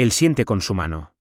Él siente con su mano.